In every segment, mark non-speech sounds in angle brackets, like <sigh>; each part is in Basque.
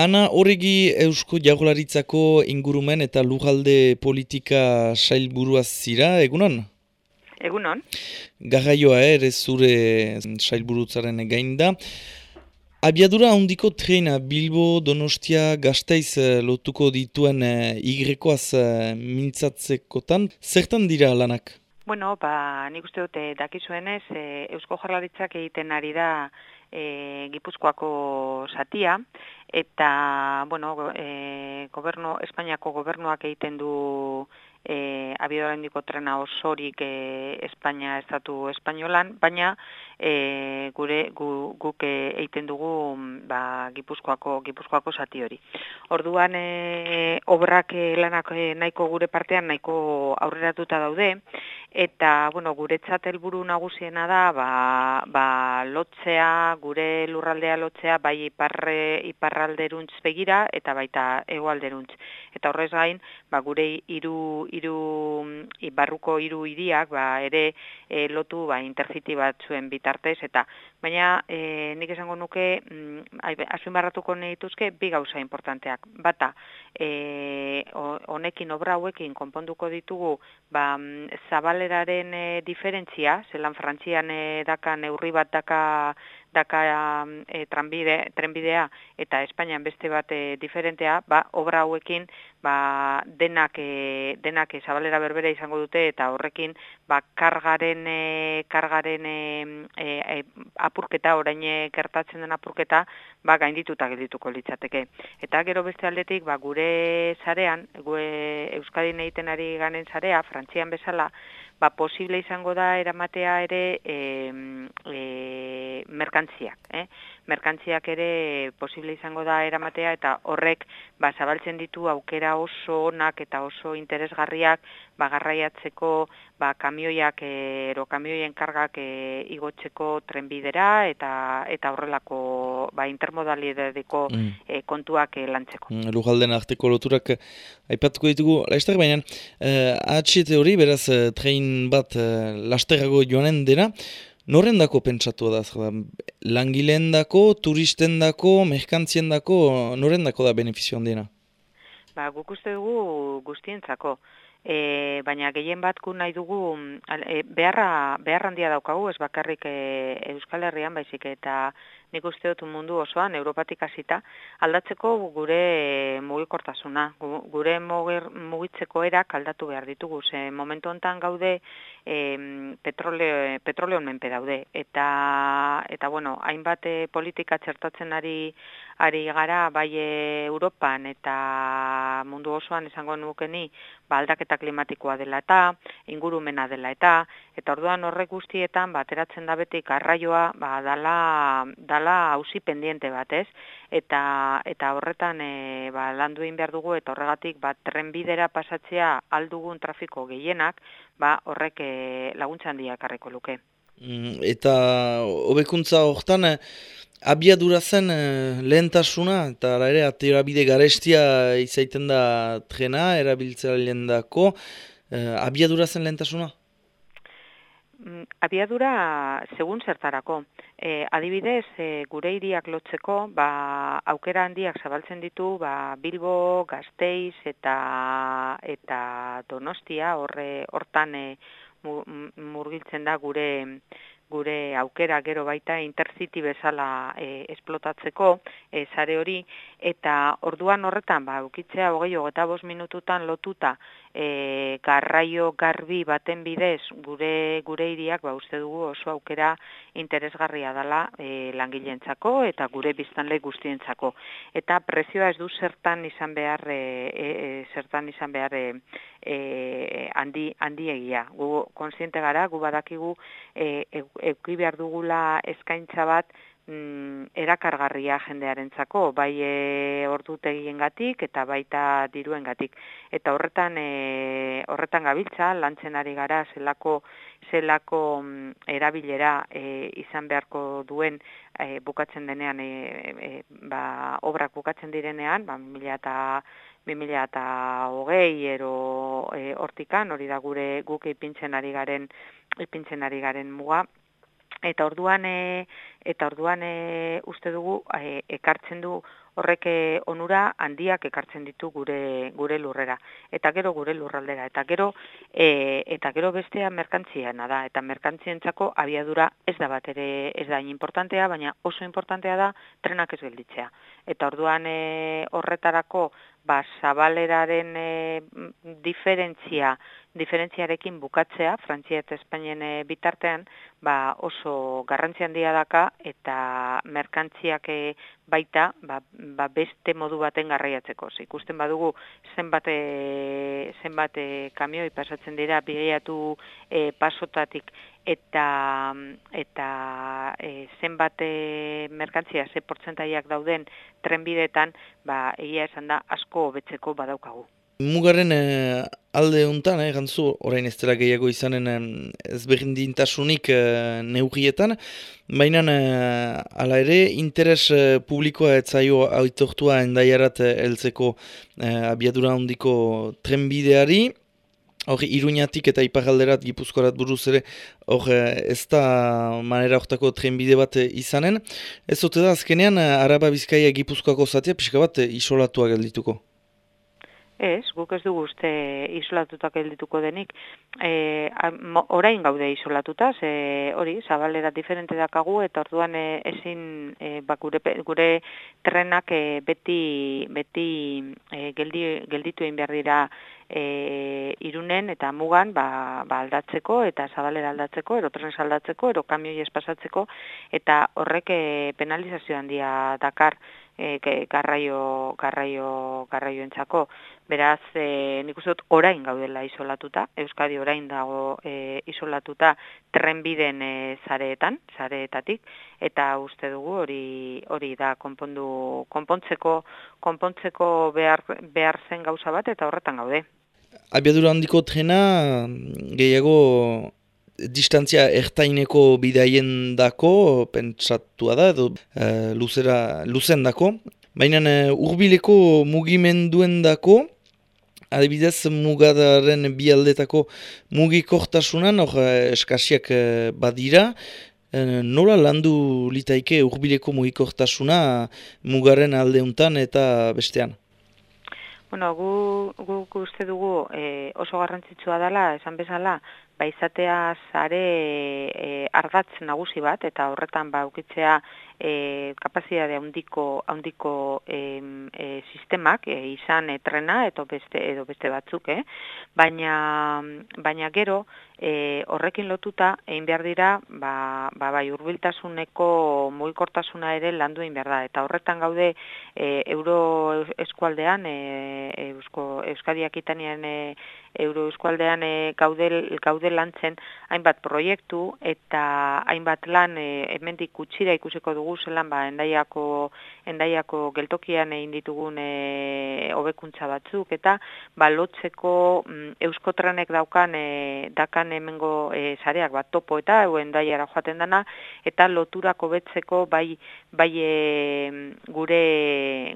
Ana horregi Eusko Jagolaritzako ingurumen eta lugalde politika sailburuaz zira, egunon? Egunon. Garraioa ere zure sailburutzaren gain da. Abiadura handiko trena Bilbo, Donostia, Gasteiz eh, lotuko dituen e, igrekoaz e, mintzatzekotan, zertan dira lanak? Bueno, ba, nik uste dute dakizuenez, e, Eusko Jarlaritzak egiten ari da e, Gipuzkoako satia, eta, bueno, e, gobernu, Espainiako gobernuak egiten du e, abiodorendiko trena osorik e, Espainia estatu espainolan, baina e, gure gu, guk egiten dugu ba, Gipuzkoako, Gipuzkoako sati hori. Orduan e, obrak e, lanak e, nahiko gure partean nahiko aurreratuta daude, eta bueno, guretzat helburu nagusiena da ba, ba, lotzea, gure lurraldea lotzea bai iparre, iparralderuntz begira eta baita egoalderuntz. Eta horrez gain, ba, gure hiru hiru barruko hiru hiriak ba, ere e, lotu ba, intercity batzuen bitartez eta baina e, nik esango nuke mm, azuen barratuko dituzke bi gauza importanteak. Bata, e, honekin obra hauekin konponduko ditugu ba, zabaleraren e, diferentzia, zelan frantzian e, daka neurri bat daka daka e, tranbide, trenbidea eta Espainian beste bat e, diferentea, ba, obra hauekin ba, denak, e, denak zabalera berbera izango dute eta horrekin ba, kargaren, e, kargaren e, e, apurketa, orain gertatzen den apurketa, ba, gaindituta geldituko litzateke. Eta gero beste aldetik, ba, gure zarean, gure Euskadin egiten ari ganen zarea, Frantzian bezala, ba, posible izango da eramatea ere e, e, merkantziak. Eh? Merkantziak ere posible izango da eramatea eta horrek ba, zabaltzen ditu aukera oso onak eta oso interesgarriak ba, garraiatzeko ba, kamioiak ero kamioien kargak e, igotzeko trenbidera eta eta horrelako ba, intermodalidadeko mm. e, kontuak e, lantzeko. Mm, Lujalden arteko loturak aipatuko ditugu, laiztak baina, uh, hori, beraz, train bat uh, lasterrago joanen dena, noren dako pentsatu da? Langileen dako, turisten dako, merkantzien dako, noren dako da benefizioan dena? Ba, guk uste dugu guztientzako. E, baina gehien bat nahi dugu e, beharra, beharra handia daukagu, ez bakarrik e, Euskal Herrian baizik eta nik uste dut mundu osoan, Europatik hasita aldatzeko gure mugikortasuna, gure mugitzeko erak aldatu behar ditugu, ze momentu hontan gaude e, petroleo, petroleo menpe daude, eta, eta bueno, hainbat e, politika txertatzen ari, ari gara, bai Europan eta mundu osoan esango nukeni, ba, aldaketa klimatikoa dela eta, ingurumena dela eta, eta orduan horrek guztietan, bateratzen da betik arraioa, ba, dala, dala hausi pendiente bat, ez? Eta, eta horretan, e, ba, landu egin behar dugu, eta horregatik, ba, trenbidera pasatzea aldugun trafiko gehienak, ba, horrek e, laguntzan diakarreko luke. Mm, eta hobekuntza hortan, abiadura zen eh, lehentasuna, eta ere, aterabide garestia izaiten da trena, erabiltzea lehen dako, eh, abiadura zen lehentasuna? Mm, abiadura segun zertarako. E, adibidez, e, gure hiriak lotzeko, ba, aukera handiak zabaltzen ditu, ba, Bilbo, Gasteiz eta eta Donostia, horre hortan murgiltzen da gure gure aukera gero baita intercity bezala e, esplotatzeko e, sare hori. Eta orduan horretan ba ukitzea 25 minututan lotuta e, garraio garbi baten bidez gure gure hiriak ba uste dugu oso aukera interesgarria dela e, langileentzako eta gure biztanle guztientzako. Eta prezioa ez du zertan izan behar e, e, e zertan izan behar e, e, handi handiegia. Gu kontziente gara gu badakigu e, e euki behar dugula eskaintza bat mm, erakargarria jendearentzako, bai e, ordutegien gatik eta baita diruen gatik. Eta horretan, e, horretan gabiltza, lantzen ari gara zelako, zelako mm, erabilera e, izan beharko duen e, bukatzen denean, e, e, ba, obrak bukatzen direnean, ba, mila eta 2000 eta hogei ero e, hortikan, hori da gure guk ipintzen ari garen ipintzen ari garen muga, eta orduan e, eta orduan e, uste dugu e, ekartzen du horrek onura handiak ekartzen ditu gure gure lurrera. Eta gero gure lurraldera. Eta gero e, eta gero bestea merkantziana da. Eta merkantzientzako abiadura ez da bat ere ez da importantea baina oso importantea da trenak ez gelditzea. Eta orduan e, horretarako ba zabaleraren e, diferentzia diferentziarekin bukatzea Frantzia eta Espainien e, bitartean ba oso garrantzi handia daka eta merkantziak e, baita ba, ba beste modu baten garraiatzeko. Ze ikusten badugu zenbat e, zenbat e, kamioi pasatzen dira bideiatu e, pasotatik eta eta e, zenbat e, merkantzia ze portzentaiak dauden trenbideetan, ba egia esan da asko hobetzeko badaukagu. Mugaren eh, alde hontan, eh, gantzu, orain ez dela gehiago izanen eh, ez berdintasunik eh, neugietan, baina eh, ala ere, interes eh, publikoa ez zaio aitortua endaiarat eh, heltzeko eh, abiadura handiko trenbideari, Hor, iruñatik eta iparalderat gipuzkorat buruz ere, hor, eh, ez da manera horretako trenbide bat eh, izanen. Ez zote da, azkenean, eh, araba bizkaia gipuzkoako zatea, pixka bat, isolatua geldituko. Ez, guk ez dugu uste isolatutak geldituko denik. E, orain gaude isolatuta, ze hori, zabalera diferente dakagu, eta orduan ezin e, ba, gure, gure trenak beti, beti e, geldi, gelditu egin behar dira e, irunen eta mugan ba, ba aldatzeko eta zabalera aldatzeko, ero trenez aldatzeko, ero kamioi espasatzeko, eta horrek e, penalizazio handia dakar e, garraio, garraio entzako. Beraz, e, nik uste dut orain gaudela isolatuta, Euskadi orain dago e, isolatuta trenbiden e, zareetan, zareetatik, eta uste dugu hori hori da konpondu, konpontzeko, konpontzeko behar, behar zen gauza bat eta horretan gaude. Abiadura handiko trena gehiago distantzia ertaineko bidaien dako, pentsatua da, edo e, luzen dako. Baina e, urbileko mugimenduen dako, adibidez mugadaren bi aldetako mugikortasunan, hor e, eskasiak badira, nola landu litaike urbileko mugikortasuna mugaren aldeuntan eta bestean? Bueno, gu, gu, gu uste dugu e, oso garrantzitsua dela, esan bezala, baizatea zare e, ardatz nagusi bat, eta horretan ba, ukitzea e, kapazidade handiko handiko e, e, sistemak e, izan e, trena edo beste edo beste batzuk, eh? Baina baina gero e, horrekin lotuta egin behar dira, ba, ba bai hurbiltasuneko mugikortasuna ere landu egin behar da eta horretan gaude e, euro eskualdean e, eusko euskadiak itanean e, euro eskualdean e, gaude gaude lantzen hainbat proiektu eta hainbat lan e, hemendik gutxira ikusiko dugu zelan ba endaiako endaiako geltokian egin ditugun e, hobekuntza batzuk eta ba lotzeko mm, euskotranek daukan e, dakan hemengo e, sareak bat topo eta e, endaiara joaten dana eta loturako betzeko bai bai e, gure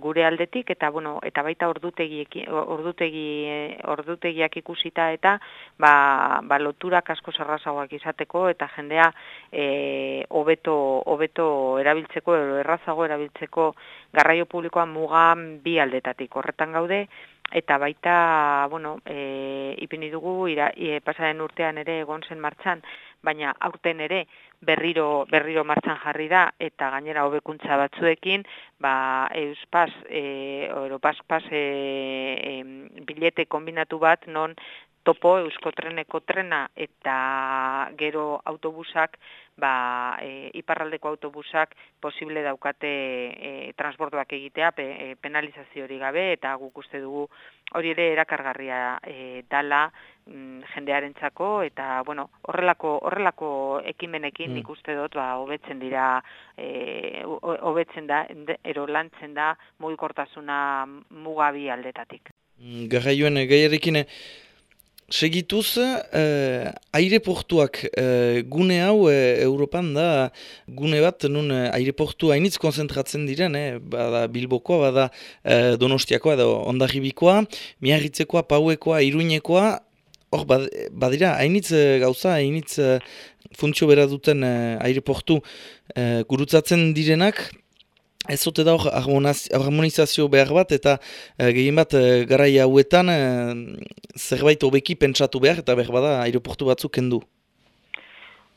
gure aldetik eta bueno eta baita ordutegi ordutegi e, ordutegiak ikusita eta ba, ba loturak asko zerrazagoak izateko eta jendea eh hobeto hobeto erabiltzeko edo errazago erabiltzeko garraio publikoa mugan bi aldetatik. Horretan gaude eta baita bueno e, ipini dugu ira, e, pasaren urtean ere egon zen martxan baina aurten ere berriro berriro martxan jarri da eta gainera hobekuntza batzuekin ba euspas e, europas pas e, e, bilete kombinatu bat non topo euskotreneko trena eta gero autobusak ba, e, iparraldeko autobusak posible daukate e, transbordoak egitea pe, e, penalizazio hori gabe eta guk uste dugu hori ere erakargarria e, dala mm, jendearentzako eta bueno, horrelako horrelako ekimenekin mm. nik uste dut ba hobetzen dira eh hobetzen da ero lantzen da mugikortasuna mugabi aldetatik. Mm, garraioen gaiarekin Segituz, eh, aireportuak eh, gune hau eh, Europan da gune bat nun eh, aireportu hainitz konzentratzen diren, eh, bada Bilbokoa, bada eh, Donostiakoa edo Ondarribikoa, Miarritzekoa, Pauekoa, Iruinekoa, hor badira hainitz eh, gauza, hainitz eh, funtzio bera duten eh, aireportu gurutzatzen direnak, Ez zote da harmonizazio behar bat eta e, gehien bat e, garai hauetan e, zerbait hobeki pentsatu behar eta behar bada aeroportu batzuk kendu.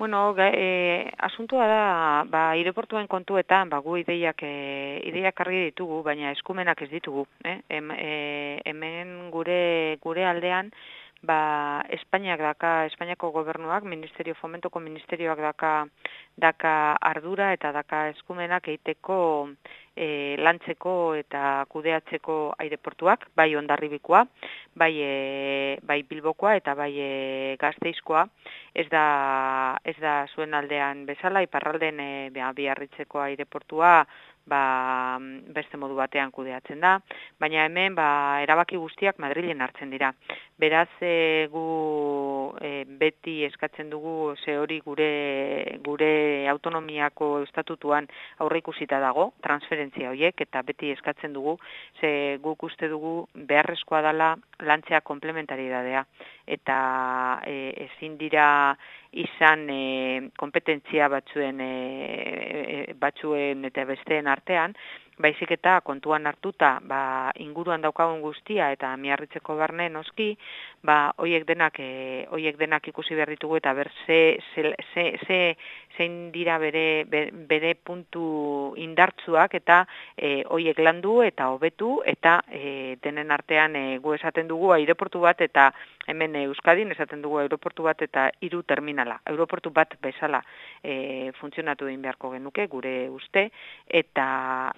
Bueno, e, asuntua da, ba, aireportuen kontuetan, ba, gu ideiak, e, ideiak argi ditugu, baina eskumenak ez ditugu. Eh? Em, e, hemen gure, gure aldean, ba, Espainiak daka, Espainiako gobernuak, Ministerio Fomentoko Ministerioak daka, daka ardura eta daka eskumenak eiteko e, lantzeko eta kudeatzeko aireportuak, bai ondarribikoa, bai, e, bai bilbokoa eta bai e, gazteizkoa, ez da, ez da zuen aldean bezala, iparralden e, biarritzeko aireportua, ba, beste modu batean kudeatzen da, baina hemen ba, erabaki guztiak Madrilen hartzen dira. Beraz, e, gu e, beti eskatzen dugu ze hori gure, gure autonomiako estatutuan aurreikusita dago, transferentzia horiek, eta beti eskatzen dugu, ze guk uste dugu beharrezkoa dela lantzea komplementaridadea. Eta e, ezin dira izan e, kompetentzia batzuen e, e, batzuen eta besteen artean, baizik eta kontuan hartuta ba, inguruan daukagun guztia eta miarritzeko barne noski, ba, oiek denak, e, oiek denak ikusi behar ditugu eta ber ze, ze, ze, zein dira bere, bere puntu indartzuak eta e, oiek landu eta hobetu eta e, denen artean e, gu esaten dugu aireportu bat eta hemen Euskadin esaten dugu aeroportu bat eta hiru terminala. Aeroportu bat bezala e, funtzionatu egin beharko genuke gure uste eta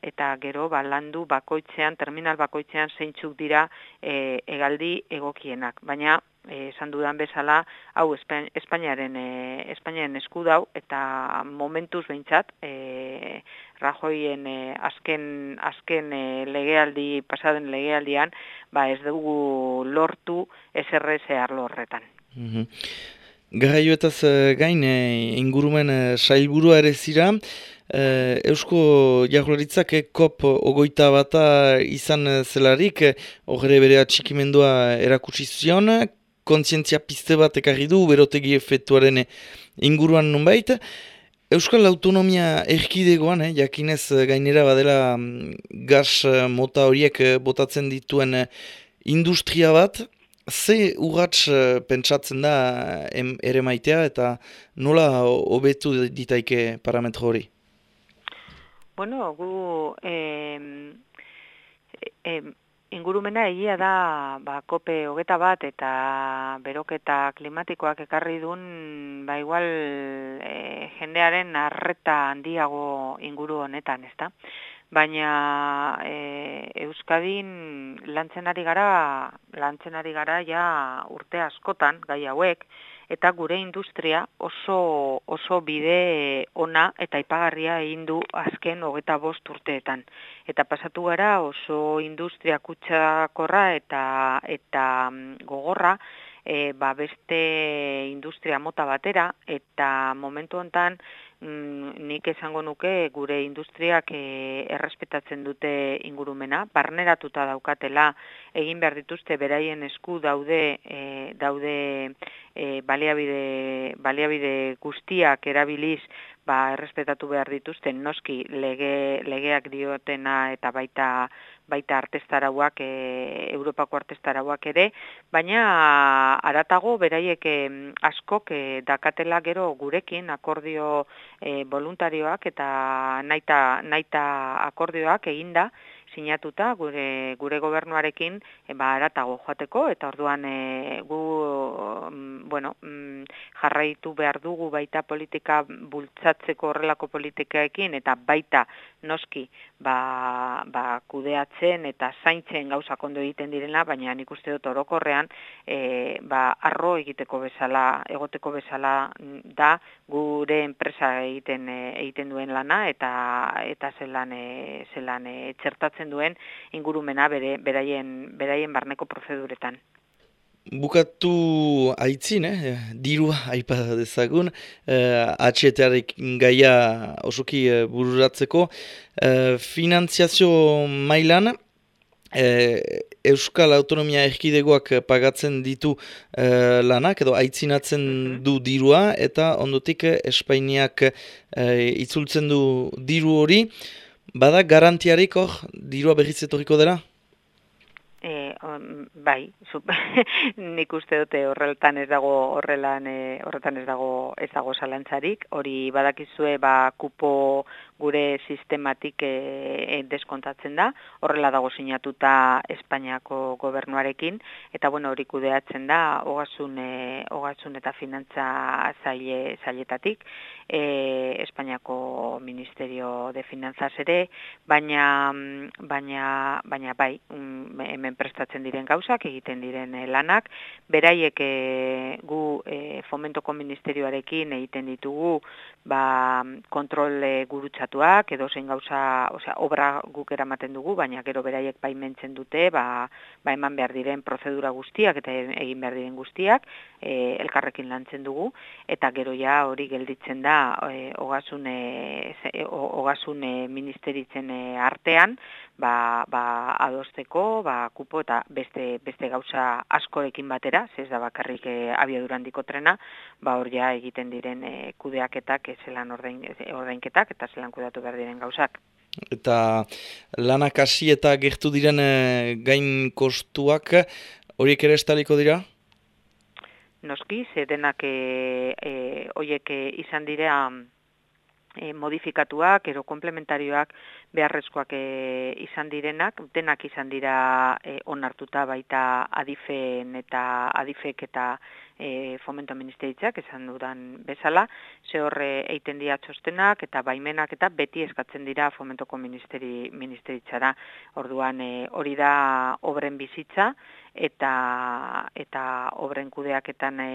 eta gero ba, landu bakoitzean, terminal bakoitzean zeintzuk dira e, egaldi egokienak. Baina esan dudan bezala, hau Espainiaren, e, Espainiaren esku dau, eta momentuz behintzat, e, Rajoien e, azken, azken e, legealdi, pasaden legealdian, ba ez dugu lortu SRS arlo horretan. Mm -hmm. Garraioetaz gain, e, ingurumen e, sailburua ere zira, e, Eusko Jagularitzak e, kop ogoita bata izan zelarik, horre bere atxikimendua erakutsi zion, kontzientzia piste bat ekarri du, berotegi efektuaren inguruan nunbait. Euskal Autonomia erkidegoan, eh, jakinez gainera badela mm, gas eh, mota horiek eh, botatzen dituen eh, industria bat, ze urratz pentsatzen da ere maitea eta nola hobetu ditaike parametro hori? Bueno, gu... Eh, eh, ingurumena egia da ba, kope hogeta bat eta beroketa klimatikoak ekarri duen ba, igual e, jendearen arreta handiago inguru honetan, ezta? Baina e, Euskadin lantzen ari gara, lantzen ari gara ja urte askotan gai hauek, eta gure industria oso, oso bide ona eta ipagarria egin du azken hogeta bost urteetan. Eta pasatu gara oso industria kutsakorra eta, eta mm, gogorra, e, ba beste industria mota batera, eta momentu hontan mm, nik esango nuke gure industriak e, errespetatzen dute ingurumena, barneratuta daukatela egin behar dituzte beraien esku daude, e, daude e, baliabide, baliabide guztiak erabiliz ba, errespetatu behar dituzten noski lege, legeak diotena eta baita baita artestarauak, e, Europako artestarauak ere, baina aratago beraiek e, askok e, dakatela gero gurekin akordio e, voluntarioak eta naita, naita akordioak eginda, sinatuta gure gure gobernuarekin e, ba aratago joateko eta orduan e, gu mm, bueno mm, jarraitu behar dugu baita politika bultzatzeko horrelako politikaekin eta baita noski ba, ba kudeatzen eta zaintzen gauza kondo egiten direna baina nik uste dut orokorrean e, ba arro egiteko bezala egoteko bezala mm, da gure enpresa egiten egiten duen lana eta eta zelan zelan txertatzen duen ingurumena bere beraien beraien barneko prozeduretan. Bukatu aitzin, eh? dirua aipa dezagun, eh, gaia osoki eh, bururatzeko, eh, finantziazio mailan, eh, Euskal Autonomia Erkidegoak pagatzen ditu eh, lanak, edo aitzinatzen mhm. du dirua, eta ondotik Espainiak eh, itzultzen du diru hori, Bada garantiarik hor, dirua berriz etorriko dela? E, on, bai, zup, <laughs> nik uste dute horretan ez dago horrelan e, horretan ez dago ez dago salantzarik, hori badakizue ba kupo gure sistematik e, e, deskontatzen da, horrela dago sinatuta Espainiako gobernuarekin. Eta bueno, hori kudeatzen da ogasun e, ogasun eta finantza zaile zailetatik, e, Espainiako Ministerio de Finanzas ere, baina baina baina bai, hemen prestatzen diren gauzak, egiten diren eh, lanak, beraiek e, gu e, fomentoko ministerioarekin egiten ditugu ba, kontrol gurutzatuak, edo zen gauza, osea, obra guk eramaten dugu, baina gero beraiek baimentzen dute, ba, ba eman behar diren prozedura guztiak eta egin behar diren guztiak, e, elkarrekin lantzen dugu, eta gero ja hori gelditzen da e, ogasun, e, ogasun ministeritzen artean, ba, ba adosteko, ba, kupo eta beste, beste gauza askorekin batera, ez da bakarrik e, abiadurandiko trena, ba hor ja egiten diren e, kudeaketak, e, zelan ordain, ordainketak eta zelan kudatu behar diren gauzak. Eta lanak hasi eta gertu diren e, gain kostuak, horiek ere estaliko dira? Noski, ze denak e, e, horiek izan dira e, modifikatuak, ero komplementarioak beharrezkoak e, izan direnak, denak izan dira e, onartuta baita adifen eta adifek eta e, fomento ministeritzak, esan dudan bezala, ze horre eiten dira txostenak eta baimenak eta beti eskatzen dira fomentoko ministeri, ministeritzara. Orduan e, hori da obren bizitza eta eta obren kudeaketan e,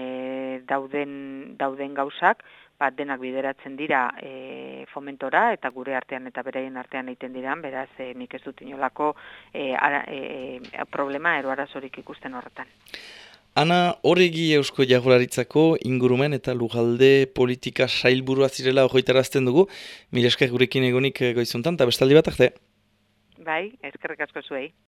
dauden, dauden gauzak, bat denak bideratzen dira e, fomentora eta gure artean eta beraien artean egiten dira, beraz e, nik ez dut inolako e, ara, e, problema ero arazorik ikusten horretan. Ana, horregi eusko jagularitzako ingurumen eta lujalde politika sailburua zirela horretarazten dugu, mire esker gurekin egonik goizuntan, eta bestaldi bat arte. Bai, eskerrik asko zuei.